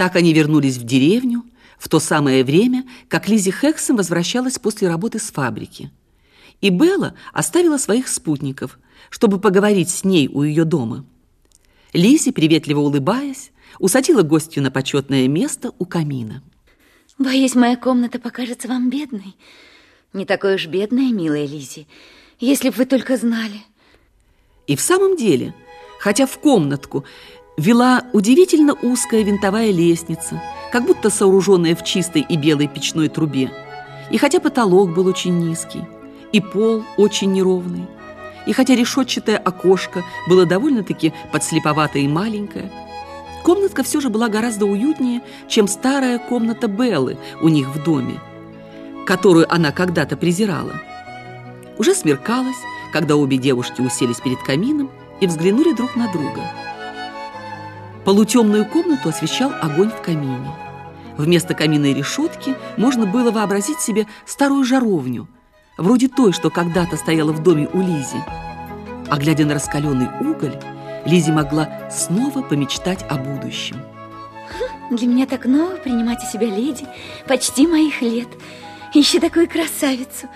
Так они вернулись в деревню в то самое время, как Лизи Хексом возвращалась после работы с фабрики. И Белла оставила своих спутников, чтобы поговорить с ней у ее дома. Лизи, приветливо улыбаясь, усадила гостью на почетное место у камина. Боюсь, моя комната покажется вам бедной. Не такой уж бедная, милая Лизи, если бы вы только знали. И в самом деле, хотя в комнатку вела удивительно узкая винтовая лестница, как будто сооруженная в чистой и белой печной трубе, и хотя потолок был очень низкий, и пол очень неровный, и хотя решетчатое окошко было довольно-таки подслеповатое и маленькое, комнатка все же была гораздо уютнее, чем старая комната Беллы у них в доме, которую она когда-то презирала. Уже смеркалось, когда обе девушки уселись перед камином и взглянули друг на друга. Полутемную комнату освещал огонь в камине. Вместо каминной решетки можно было вообразить себе старую жаровню, вроде той, что когда-то стояла в доме у Лизи. А глядя на раскаленный уголь, Лизи могла снова помечтать о будущем. Для меня так ново принимать у себя леди почти моих лет. Еще такую красавицу.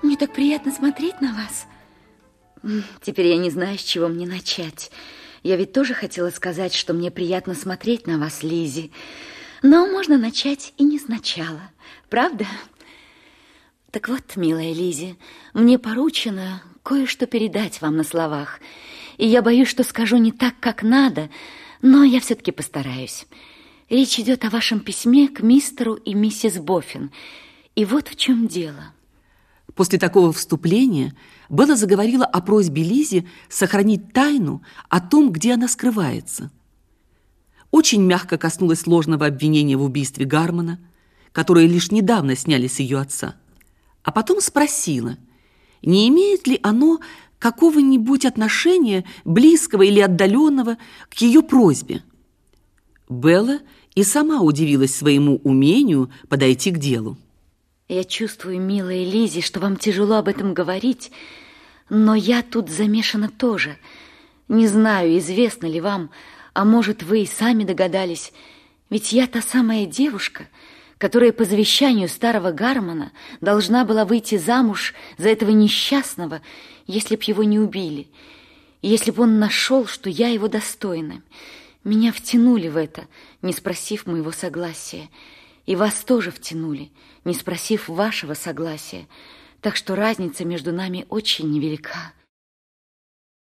Мне так приятно смотреть на вас. Теперь я не знаю, с чего мне начать. Я ведь тоже хотела сказать, что мне приятно смотреть на вас, Лизи. Но можно начать и не сначала, правда? Так вот, милая Лизи, мне поручено кое-что передать вам на словах. И я боюсь, что скажу не так, как надо, но я все-таки постараюсь. Речь идет о вашем письме к мистеру и миссис Боффин. И вот в чем дело. После такого вступления Белла заговорила о просьбе Лизи сохранить тайну о том, где она скрывается. Очень мягко коснулась ложного обвинения в убийстве Гармона, которое лишь недавно сняли с ее отца. А потом спросила, не имеет ли оно какого-нибудь отношения, близкого или отдаленного, к ее просьбе. Белла и сама удивилась своему умению подойти к делу. Я чувствую, милая Лизи, что вам тяжело об этом говорить, но я тут замешана тоже. Не знаю, известно ли вам, а может, вы и сами догадались, ведь я та самая девушка, которая по завещанию старого Гармона должна была выйти замуж за этого несчастного, если б его не убили, если б он нашел, что я его достойна. Меня втянули в это, не спросив моего согласия, и вас тоже втянули, не спросив вашего согласия, так что разница между нами очень невелика.